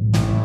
you